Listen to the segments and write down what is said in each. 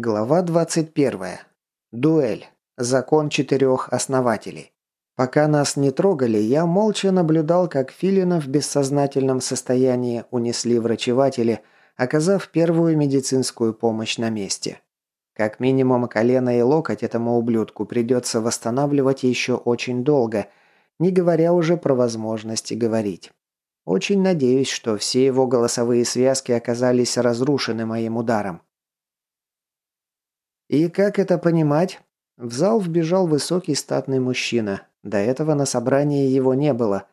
Глава 21. Дуэль. Закон четырех основателей. Пока нас не трогали, я молча наблюдал, как Филина в бессознательном состоянии унесли врачеватели, оказав первую медицинскую помощь на месте. Как минимум колено и локоть этому ублюдку придется восстанавливать еще очень долго, не говоря уже про возможности говорить. Очень надеюсь, что все его голосовые связки оказались разрушены моим ударом. «И как это понимать?» В зал вбежал высокий статный мужчина. До этого на собрании его не было.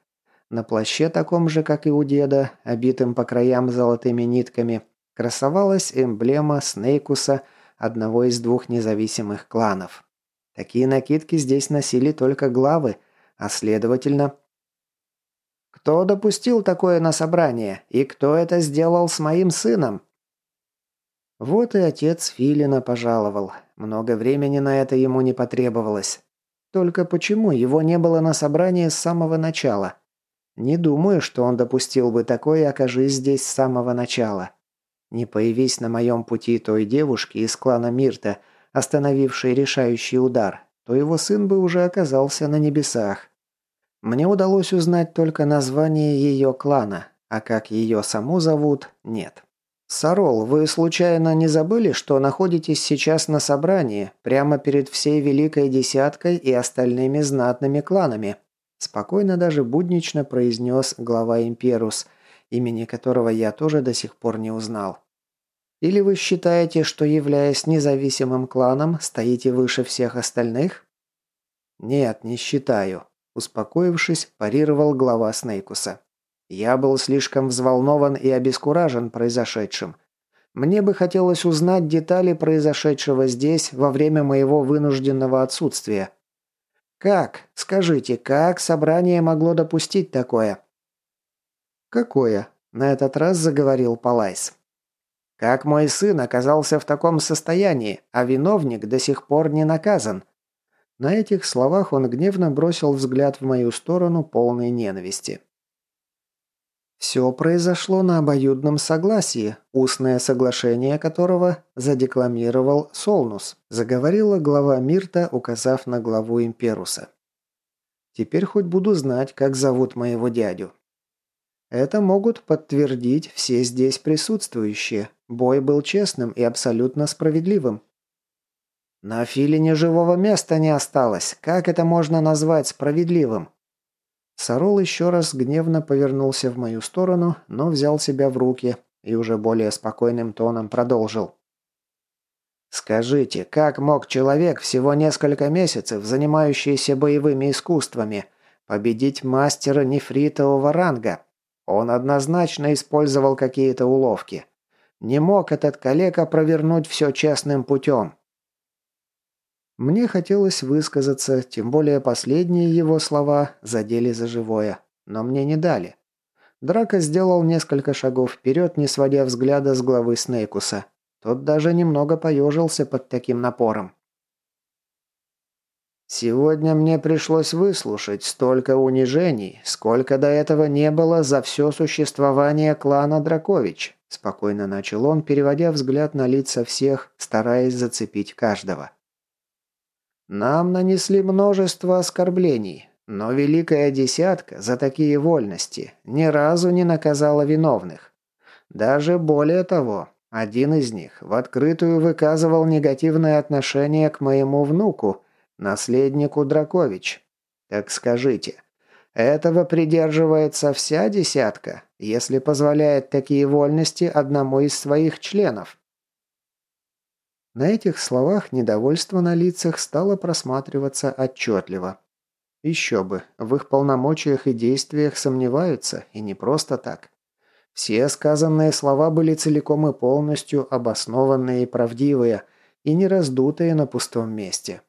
На плаще таком же, как и у деда, обитым по краям золотыми нитками, красовалась эмблема Снейкуса, одного из двух независимых кланов. Такие накидки здесь носили только главы, а следовательно... «Кто допустил такое на собрание? И кто это сделал с моим сыном?» Вот и отец Филина пожаловал. Много времени на это ему не потребовалось. Только почему его не было на собрании с самого начала? Не думаю, что он допустил бы такое, окажись здесь с самого начала. Не появись на моем пути той девушки из клана Мирта, остановившей решающий удар, то его сын бы уже оказался на небесах. Мне удалось узнать только название ее клана, а как ее саму зовут – нет. «Сарол, вы случайно не забыли, что находитесь сейчас на собрании, прямо перед всей Великой Десяткой и остальными знатными кланами?» Спокойно даже буднично произнес глава Имперус, имени которого я тоже до сих пор не узнал. «Или вы считаете, что, являясь независимым кланом, стоите выше всех остальных?» «Нет, не считаю», – успокоившись, парировал глава Снейкуса. Я был слишком взволнован и обескуражен произошедшим. Мне бы хотелось узнать детали произошедшего здесь во время моего вынужденного отсутствия. Как, скажите, как собрание могло допустить такое? Какое? На этот раз заговорил Палайс. Как мой сын оказался в таком состоянии, а виновник до сих пор не наказан? На этих словах он гневно бросил взгляд в мою сторону полной ненависти. Все произошло на обоюдном согласии, устное соглашение которого задекламировал Солнус, заговорила глава Мирта, указав на главу Имперуса. Теперь хоть буду знать, как зовут моего дядю. Это могут подтвердить все здесь присутствующие. Бой был честным и абсолютно справедливым. На Филине живого места не осталось. Как это можно назвать справедливым? Сарол еще раз гневно повернулся в мою сторону, но взял себя в руки и уже более спокойным тоном продолжил. «Скажите, как мог человек, всего несколько месяцев, занимающийся боевыми искусствами, победить мастера нефритового ранга? Он однозначно использовал какие-то уловки. Не мог этот коллега провернуть все честным путем. Мне хотелось высказаться, тем более последние его слова задели за живое. Но мне не дали. Драко сделал несколько шагов вперед, не сводя взгляда с главы Снейкуса. Тот даже немного поежился под таким напором. «Сегодня мне пришлось выслушать столько унижений, сколько до этого не было за все существование клана Дракович», спокойно начал он, переводя взгляд на лица всех, стараясь зацепить каждого. Нам нанесли множество оскорблений, но Великая Десятка за такие вольности ни разу не наказала виновных. Даже более того, один из них в открытую выказывал негативное отношение к моему внуку, наследнику Дракович. Так скажите, этого придерживается вся десятка, если позволяет такие вольности одному из своих членов? На этих словах недовольство на лицах стало просматриваться отчетливо. Еще бы, в их полномочиях и действиях сомневаются, и не просто так. Все сказанные слова были целиком и полностью обоснованные и правдивые, и не раздутые на пустом месте.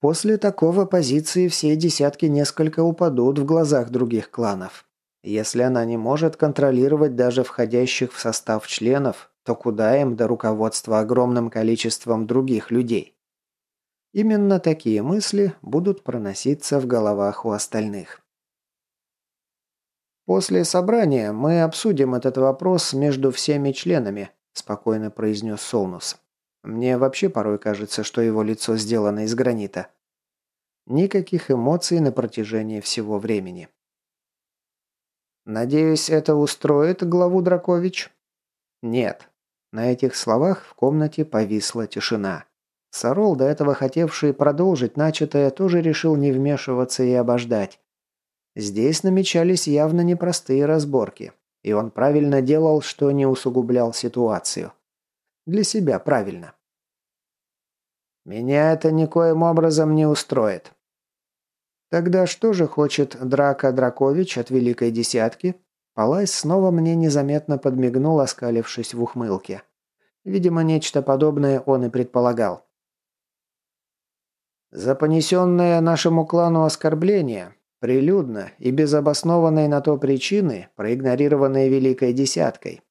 После такого позиции все десятки несколько упадут в глазах других кланов. Если она не может контролировать даже входящих в состав членов, то куда им до руководства огромным количеством других людей? Именно такие мысли будут проноситься в головах у остальных. «После собрания мы обсудим этот вопрос между всеми членами», – спокойно произнес Солнус. Мне вообще порой кажется, что его лицо сделано из гранита. Никаких эмоций на протяжении всего времени. «Надеюсь, это устроит главу Дракович?» «Нет». На этих словах в комнате повисла тишина. Сарол, до этого хотевший продолжить начатое, тоже решил не вмешиваться и обождать. Здесь намечались явно непростые разборки, и он правильно делал, что не усугублял ситуацию. Для себя правильно. «Меня это никоим образом не устроит», Тогда что же хочет Драка Дракович от Великой Десятки? Палайс снова мне незаметно подмигнул, оскалившись в ухмылке. Видимо, нечто подобное он и предполагал. За понесенное нашему клану оскорбление, прилюдно и без обоснованной на то причины, проигнорированные Великой Десяткой.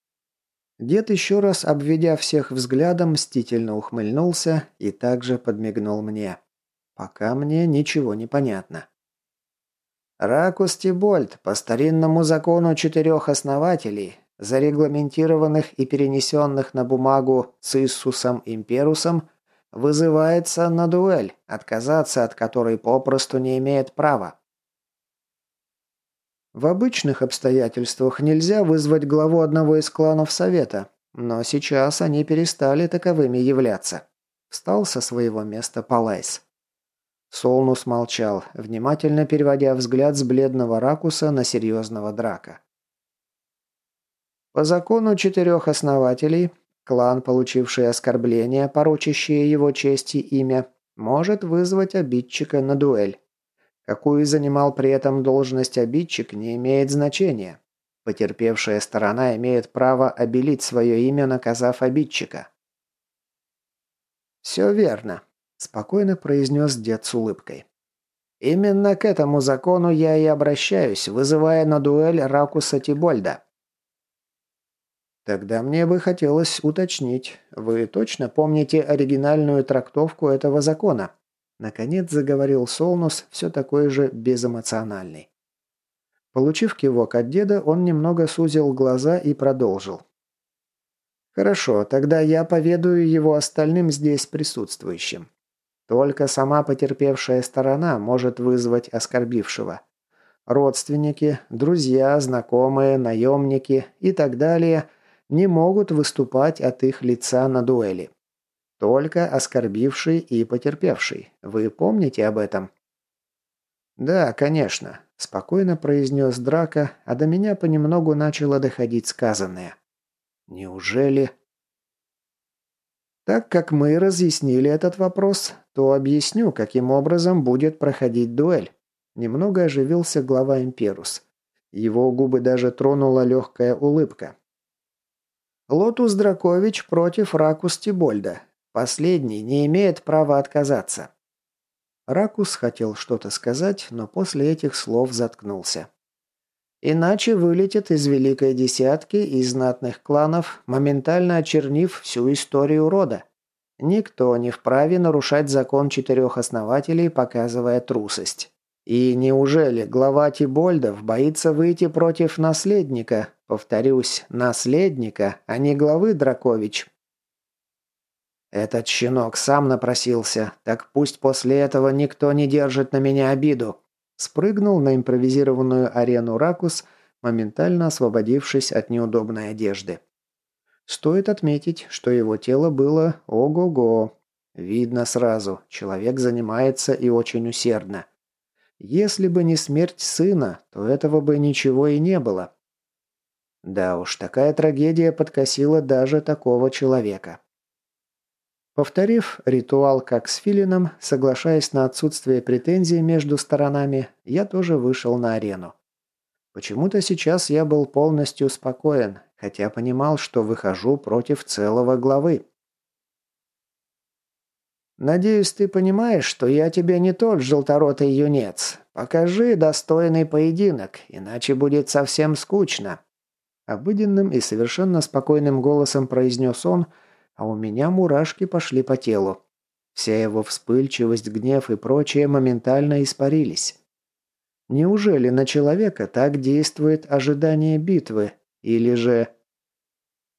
Дед еще раз, обведя всех взглядом, мстительно ухмыльнулся и также подмигнул мне. Пока мне ничего не понятно. Ракус Тибольд по старинному закону четырех основателей, зарегламентированных и перенесенных на бумагу Циссусом Имперусом, вызывается на дуэль, отказаться от которой попросту не имеет права. В обычных обстоятельствах нельзя вызвать главу одного из кланов Совета, но сейчас они перестали таковыми являться. Встал со своего места Палайс. Солнус молчал, внимательно переводя взгляд с бледного ракуса на серьезного драка. По закону четырех основателей, клан, получивший оскорбление, порочащее его честь и имя, может вызвать обидчика на дуэль. Какую занимал при этом должность обидчик, не имеет значения. Потерпевшая сторона имеет право обелить свое имя, наказав обидчика. «Все верно», спокойно произнес дед с улыбкой. Именно к этому закону я и обращаюсь, вызывая на дуэль Ракуса Тибольда. Тогда мне бы хотелось уточнить, вы точно помните оригинальную трактовку этого закона? Наконец заговорил Солнус, все такой же безэмоциональный. Получив кивок от деда, он немного сузил глаза и продолжил. «Хорошо, тогда я поведаю его остальным здесь присутствующим. Только сама потерпевшая сторона может вызвать оскорбившего. Родственники, друзья, знакомые, наемники и так далее не могут выступать от их лица на дуэли. Только оскорбивший и потерпевший. Вы помните об этом? «Да, конечно», – спокойно произнес Драка, а до меня понемногу начало доходить сказанное. «Неужели...» Так как мы разъяснили этот вопрос, то объясню, каким образом будет проходить дуэль. Немного оживился глава Имперус. Его губы даже тронула легкая улыбка. Лотус Дракович против Ракус Тибольда. Последний не имеет права отказаться. Ракус хотел что-то сказать, но после этих слов заткнулся. Иначе вылетит из Великой Десятки из знатных кланов, моментально очернив всю историю рода. Никто не вправе нарушать закон четырех основателей, показывая трусость. И неужели глава Тибольдов боится выйти против наследника, повторюсь, наследника, а не главы Дракович? Этот щенок сам напросился, так пусть после этого никто не держит на меня обиду. Спрыгнул на импровизированную арену Ракус, моментально освободившись от неудобной одежды. Стоит отметить, что его тело было ого-го. Видно сразу, человек занимается и очень усердно. Если бы не смерть сына, то этого бы ничего и не было. Да уж, такая трагедия подкосила даже такого человека. Повторив ритуал как с Филином, соглашаясь на отсутствие претензий между сторонами, я тоже вышел на арену. Почему-то сейчас я был полностью спокоен, хотя понимал, что выхожу против целого главы. «Надеюсь, ты понимаешь, что я тебе не тот желторотый юнец. Покажи достойный поединок, иначе будет совсем скучно». Обыденным и совершенно спокойным голосом произнес он – а у меня мурашки пошли по телу. Вся его вспыльчивость, гнев и прочее моментально испарились. Неужели на человека так действует ожидание битвы? Или же...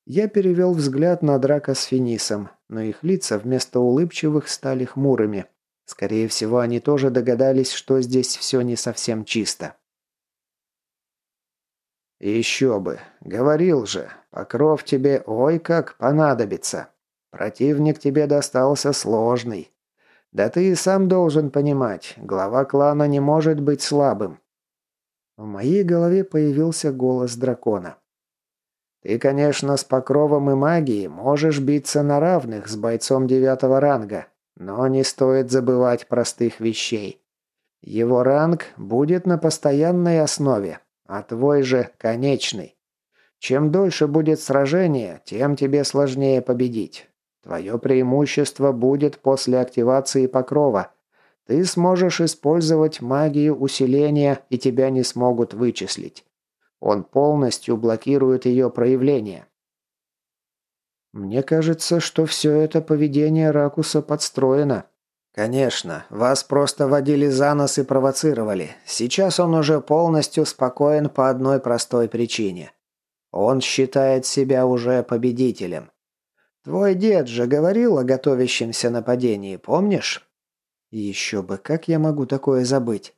Я перевел взгляд на Драка с Финисом, но их лица вместо улыбчивых стали хмурыми. Скорее всего, они тоже догадались, что здесь все не совсем чисто. «Еще бы! Говорил же, покров тебе ой как понадобится. Противник тебе достался сложный. Да ты и сам должен понимать, глава клана не может быть слабым». В моей голове появился голос дракона. Ты, конечно, с покровом и магией можешь биться на равных с бойцом девятого ранга, но не стоит забывать простых вещей. Его ранг будет на постоянной основе, а твой же конечный. Чем дольше будет сражение, тем тебе сложнее победить. Твое преимущество будет после активации покрова. Ты сможешь использовать магию усиления, и тебя не смогут вычислить. Он полностью блокирует ее проявление. Мне кажется, что все это поведение Ракуса подстроено. Конечно, вас просто водили за нос и провоцировали. Сейчас он уже полностью спокоен по одной простой причине. Он считает себя уже победителем. Твой дед же говорил о готовящемся нападении, помнишь? Еще бы, как я могу такое забыть?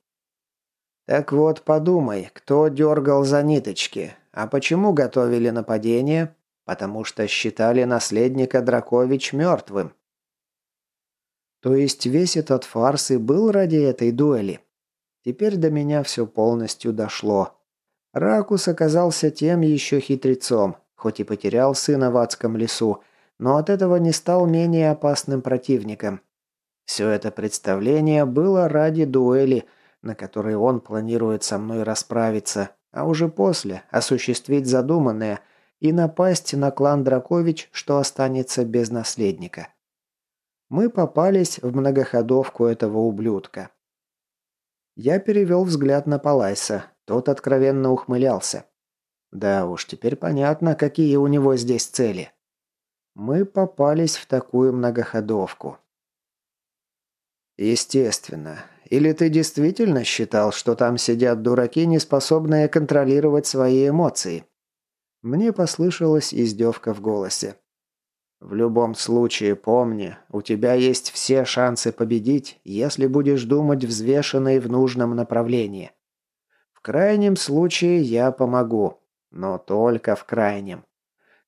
Так вот, подумай, кто дергал за ниточки? А почему готовили нападение? Потому что считали наследника Дракович мертвым. То есть весь этот фарс и был ради этой дуэли? Теперь до меня все полностью дошло. Ракус оказался тем еще хитрецом, хоть и потерял сына в адском лесу, но от этого не стал менее опасным противником. Все это представление было ради дуэли – на которой он планирует со мной расправиться, а уже после осуществить задуманное и напасть на клан Дракович, что останется без наследника. Мы попались в многоходовку этого ублюдка. Я перевел взгляд на Палайса, тот откровенно ухмылялся. Да уж, теперь понятно, какие у него здесь цели. Мы попались в такую многоходовку. Естественно, или ты действительно считал, что там сидят дураки, не способные контролировать свои эмоции?» Мне послышалась издевка в голосе. «В любом случае, помни, у тебя есть все шансы победить, если будешь думать взвешенно и в нужном направлении. В крайнем случае я помогу, но только в крайнем.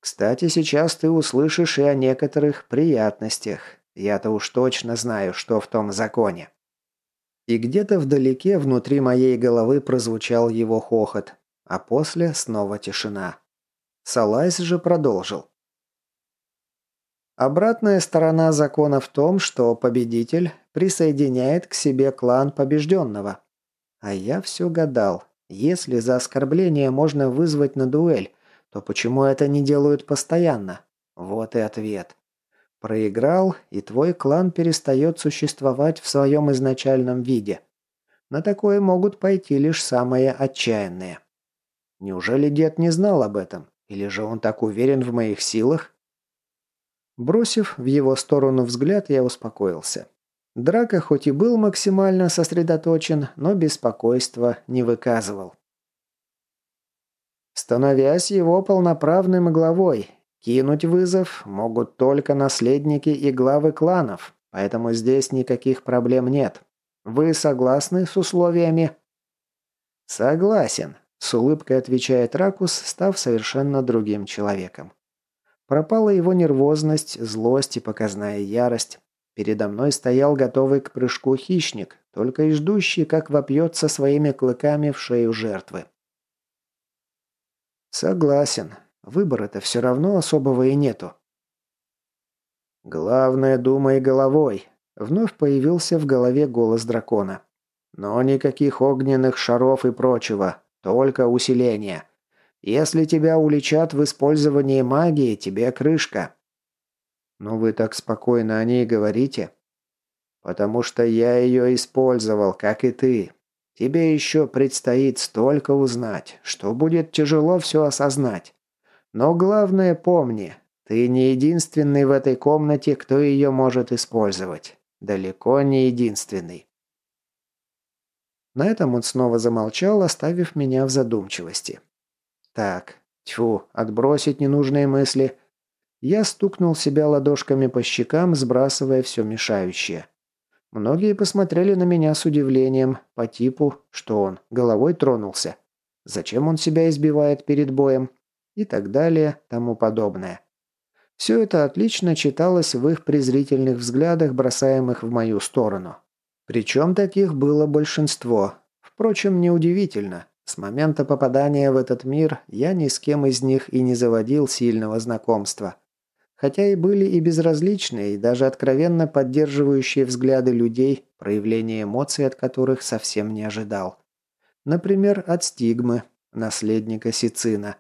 Кстати, сейчас ты услышишь и о некоторых приятностях. Я-то уж точно знаю, что в том законе». И где-то вдалеке внутри моей головы прозвучал его хохот, а после снова тишина. Салайс же продолжил. Обратная сторона закона в том, что победитель присоединяет к себе клан побежденного. А я все гадал, если за оскорбление можно вызвать на дуэль, то почему это не делают постоянно? Вот и ответ. Проиграл, и твой клан перестает существовать в своем изначальном виде. На такое могут пойти лишь самые отчаянные. Неужели дед не знал об этом? Или же он так уверен в моих силах? Бросив в его сторону взгляд, я успокоился. Драка хоть и был максимально сосредоточен, но беспокойства не выказывал. Становясь его полноправным главой, Кинуть вызов могут только наследники и главы кланов, поэтому здесь никаких проблем нет. Вы согласны с условиями?» «Согласен», – с улыбкой отвечает Ракус, став совершенно другим человеком. Пропала его нервозность, злость и показная ярость. Передо мной стоял готовый к прыжку хищник, только и ждущий, как вопьется своими клыками в шею жертвы. «Согласен. Выбора-то все равно особого и нету. «Главное, думай головой», — вновь появился в голове голос дракона. «Но никаких огненных шаров и прочего, только усиление. Если тебя уличат в использовании магии, тебе крышка». «Но вы так спокойно о ней говорите». «Потому что я ее использовал, как и ты. Тебе еще предстоит столько узнать, что будет тяжело все осознать. Но главное помни, ты не единственный в этой комнате, кто ее может использовать. Далеко не единственный. На этом он снова замолчал, оставив меня в задумчивости. Так, Тьфу, отбросить ненужные мысли. Я стукнул себя ладошками по щекам, сбрасывая все мешающее. Многие посмотрели на меня с удивлением, по типу, что он головой тронулся. Зачем он себя избивает перед боем? И так далее, тому подобное. Все это отлично читалось в их презрительных взглядах, бросаемых в мою сторону. Причем таких было большинство. Впрочем, неудивительно. С момента попадания в этот мир я ни с кем из них и не заводил сильного знакомства. Хотя и были и безразличные, и даже откровенно поддерживающие взгляды людей, проявление эмоций от которых совсем не ожидал. Например, от стигмы, наследника Сицина.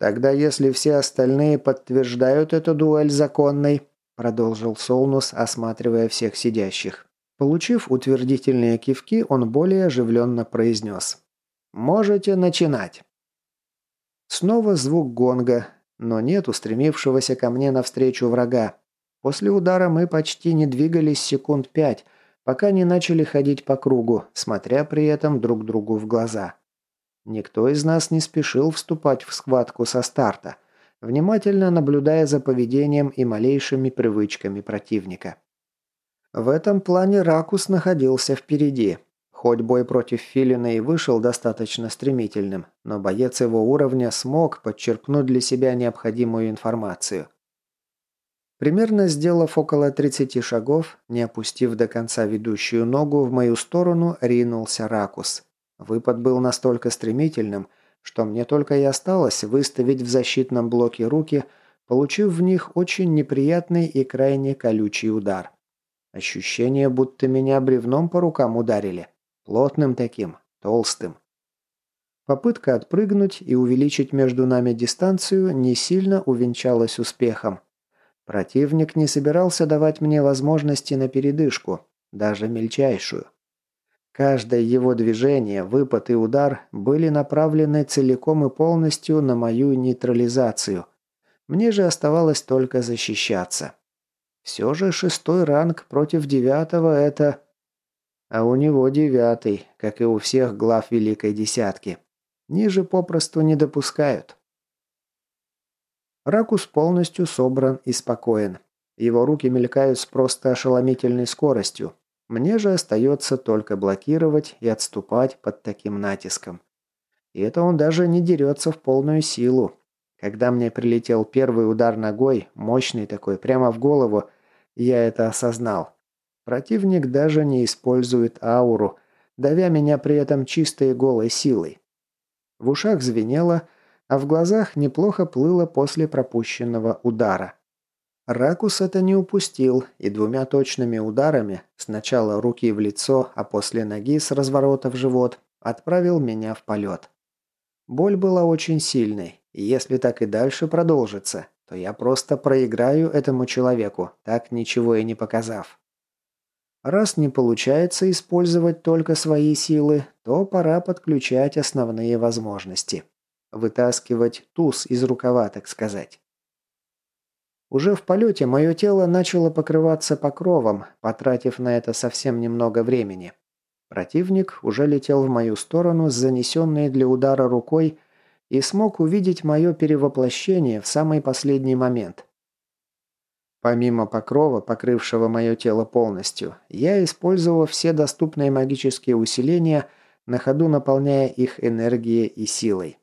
«Тогда если все остальные подтверждают эту дуэль законной», продолжил Солнус, осматривая всех сидящих. Получив утвердительные кивки, он более оживленно произнес. «Можете начинать». Снова звук гонга, но нет устремившегося ко мне навстречу врага. После удара мы почти не двигались секунд пять, пока не начали ходить по кругу, смотря при этом друг другу в глаза. Никто из нас не спешил вступать в схватку со старта, внимательно наблюдая за поведением и малейшими привычками противника. В этом плане Ракус находился впереди. Хоть бой против Филина и вышел достаточно стремительным, но боец его уровня смог подчеркнуть для себя необходимую информацию. Примерно сделав около 30 шагов, не опустив до конца ведущую ногу, в мою сторону ринулся Ракус. Выпад был настолько стремительным, что мне только и осталось выставить в защитном блоке руки, получив в них очень неприятный и крайне колючий удар. Ощущение, будто меня бревном по рукам ударили. Плотным таким, толстым. Попытка отпрыгнуть и увеличить между нами дистанцию не сильно увенчалась успехом. Противник не собирался давать мне возможности на передышку, даже мельчайшую. Каждое его движение, выпад и удар были направлены целиком и полностью на мою нейтрализацию. Мне же оставалось только защищаться. Все же шестой ранг против девятого – это... А у него девятый, как и у всех глав Великой Десятки. Ниже попросту не допускают. Ракус полностью собран и спокоен. Его руки мелькают с просто ошеломительной скоростью. Мне же остается только блокировать и отступать под таким натиском. И это он даже не дерется в полную силу. Когда мне прилетел первый удар ногой, мощный такой, прямо в голову, я это осознал. Противник даже не использует ауру, давя меня при этом чистой голой силой. В ушах звенело, а в глазах неплохо плыло после пропущенного удара. Ракус это не упустил и двумя точными ударами, сначала руки в лицо, а после ноги с разворота в живот, отправил меня в полет. Боль была очень сильной, и если так и дальше продолжится, то я просто проиграю этому человеку, так ничего и не показав. Раз не получается использовать только свои силы, то пора подключать основные возможности. Вытаскивать туз из рукава, так сказать. Уже в полете мое тело начало покрываться покровом, потратив на это совсем немного времени. Противник уже летел в мою сторону с занесенной для удара рукой и смог увидеть мое перевоплощение в самый последний момент. Помимо покрова, покрывшего мое тело полностью, я использовал все доступные магические усиления, на ходу наполняя их энергией и силой.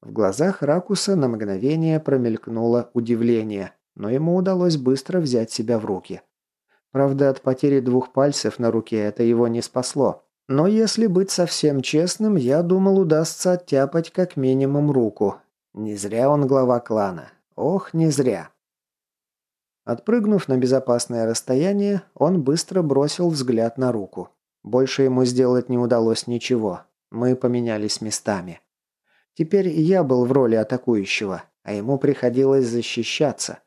В глазах Ракуса на мгновение промелькнуло удивление, но ему удалось быстро взять себя в руки. Правда, от потери двух пальцев на руке это его не спасло. Но если быть совсем честным, я думал, удастся оттяпать как минимум руку. Не зря он глава клана. Ох, не зря. Отпрыгнув на безопасное расстояние, он быстро бросил взгляд на руку. Больше ему сделать не удалось ничего. Мы поменялись местами. Теперь я был в роли атакующего, а ему приходилось защищаться.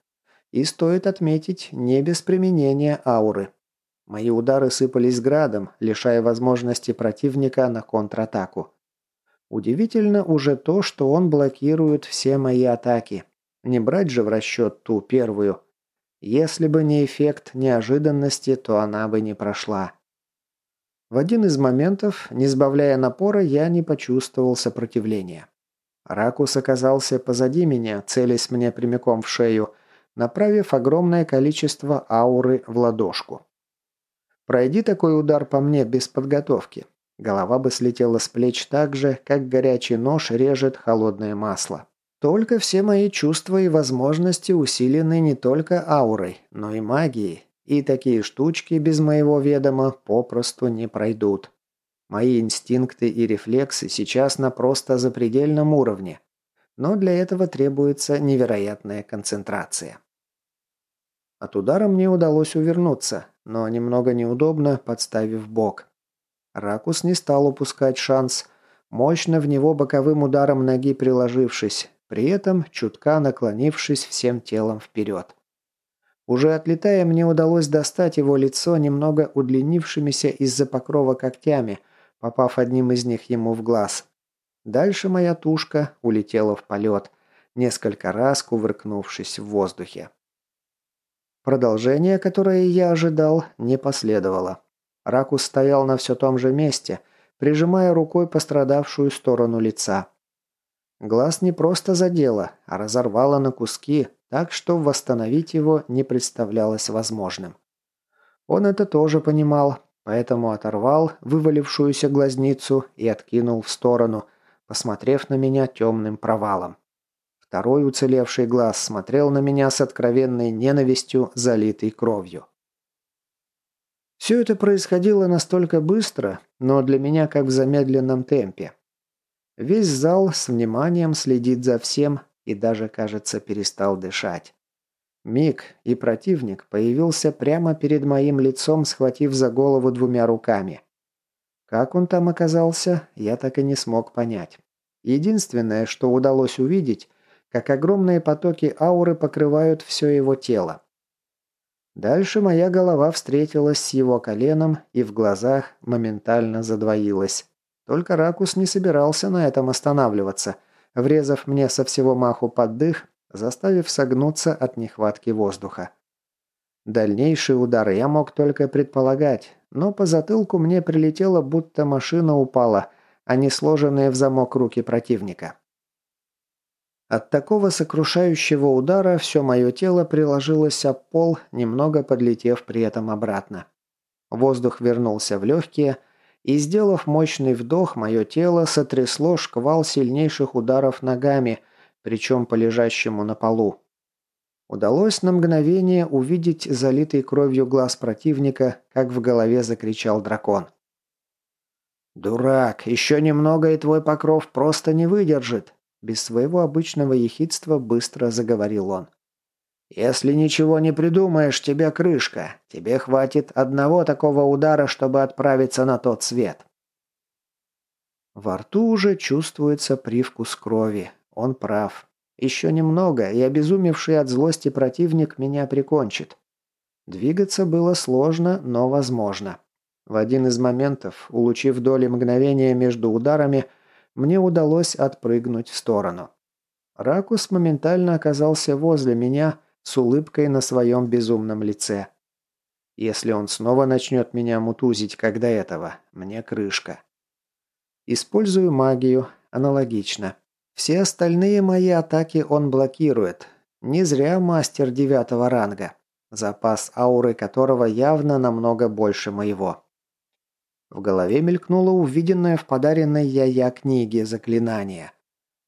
И стоит отметить, не без применения ауры. Мои удары сыпались градом, лишая возможности противника на контратаку. Удивительно уже то, что он блокирует все мои атаки. Не брать же в расчет ту первую. Если бы не эффект неожиданности, то она бы не прошла. В один из моментов, не сбавляя напора, я не почувствовал сопротивления. Ракус оказался позади меня, целясь мне прямиком в шею, направив огромное количество ауры в ладошку. Пройди такой удар по мне без подготовки. Голова бы слетела с плеч так же, как горячий нож режет холодное масло. Только все мои чувства и возможности усилены не только аурой, но и магией, и такие штучки без моего ведома попросту не пройдут. Мои инстинкты и рефлексы сейчас на просто запредельном уровне. Но для этого требуется невероятная концентрация. От удара мне удалось увернуться, но немного неудобно, подставив бок. Ракус не стал упускать шанс, мощно в него боковым ударом ноги приложившись, при этом чутка наклонившись всем телом вперед. Уже отлетая, мне удалось достать его лицо немного удлинившимися из-за покрова когтями, попав одним из них ему в глаз. Дальше моя тушка улетела в полет, несколько раз кувыркнувшись в воздухе. Продолжение, которое я ожидал, не последовало. Ракус стоял на все том же месте, прижимая рукой пострадавшую сторону лица. Глаз не просто задело, а разорвало на куски, так что восстановить его не представлялось возможным. Он это тоже понимал, поэтому оторвал вывалившуюся глазницу и откинул в сторону, посмотрев на меня темным провалом. Второй уцелевший глаз смотрел на меня с откровенной ненавистью, залитой кровью. Все это происходило настолько быстро, но для меня как в замедленном темпе. Весь зал с вниманием следит за всем, и даже, кажется, перестал дышать. Миг, и противник появился прямо перед моим лицом, схватив за голову двумя руками. Как он там оказался, я так и не смог понять. Единственное, что удалось увидеть, как огромные потоки ауры покрывают все его тело. Дальше моя голова встретилась с его коленом и в глазах моментально задвоилась. Только Ракус не собирался на этом останавливаться – врезав мне со всего маху под дых, заставив согнуться от нехватки воздуха. Дальнейшие удары я мог только предполагать, но по затылку мне прилетело, будто машина упала, а не сложенные в замок руки противника. От такого сокрушающего удара все мое тело приложилось об пол, немного подлетев при этом обратно. Воздух вернулся в легкие, и, сделав мощный вдох, мое тело сотрясло шквал сильнейших ударов ногами, причем по лежащему на полу. Удалось на мгновение увидеть залитый кровью глаз противника, как в голове закричал дракон. «Дурак, еще немного, и твой покров просто не выдержит!» Без своего обычного ехидства быстро заговорил он. «Если ничего не придумаешь, тебе крышка. Тебе хватит одного такого удара, чтобы отправиться на тот свет». Во рту уже чувствуется привкус крови. Он прав. Еще немного, и обезумевший от злости противник меня прикончит. Двигаться было сложно, но возможно. В один из моментов, улучив доли мгновения между ударами, мне удалось отпрыгнуть в сторону. Ракус моментально оказался возле меня, с улыбкой на своем безумном лице. Если он снова начнет меня мутузить, как до этого, мне крышка. Использую магию, аналогично. Все остальные мои атаки он блокирует. Не зря мастер девятого ранга, запас ауры которого явно намного больше моего. В голове мелькнуло увиденное в подаренной я-я книге заклинание.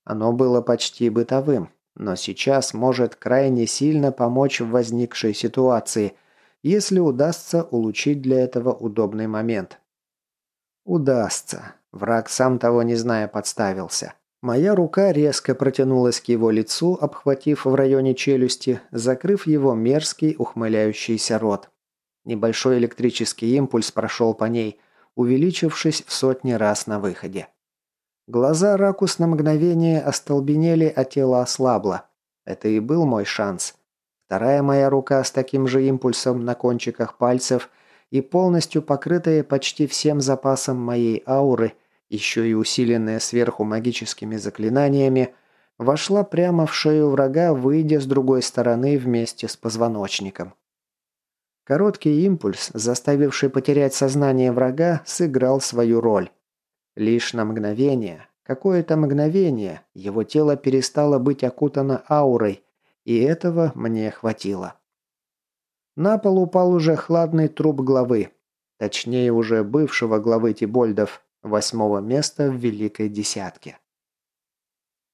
Оно было почти бытовым, но сейчас может крайне сильно помочь в возникшей ситуации, если удастся улучшить для этого удобный момент. Удастся. Враг, сам того не зная, подставился. Моя рука резко протянулась к его лицу, обхватив в районе челюсти, закрыв его мерзкий ухмыляющийся рот. Небольшой электрический импульс прошел по ней, увеличившись в сотни раз на выходе. Глаза Ракус на мгновение остолбенели, а тело ослабло. Это и был мой шанс. Вторая моя рука с таким же импульсом на кончиках пальцев и полностью покрытая почти всем запасом моей ауры, еще и усиленная сверху магическими заклинаниями, вошла прямо в шею врага, выйдя с другой стороны вместе с позвоночником. Короткий импульс, заставивший потерять сознание врага, сыграл свою роль. Лишь на мгновение, Какое-то мгновение его тело перестало быть окутано аурой, и этого мне хватило. На пол упал уже хладный труп главы, точнее уже бывшего главы Тибольдов, восьмого места в Великой Десятке.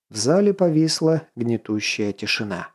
В зале повисла гнетущая тишина.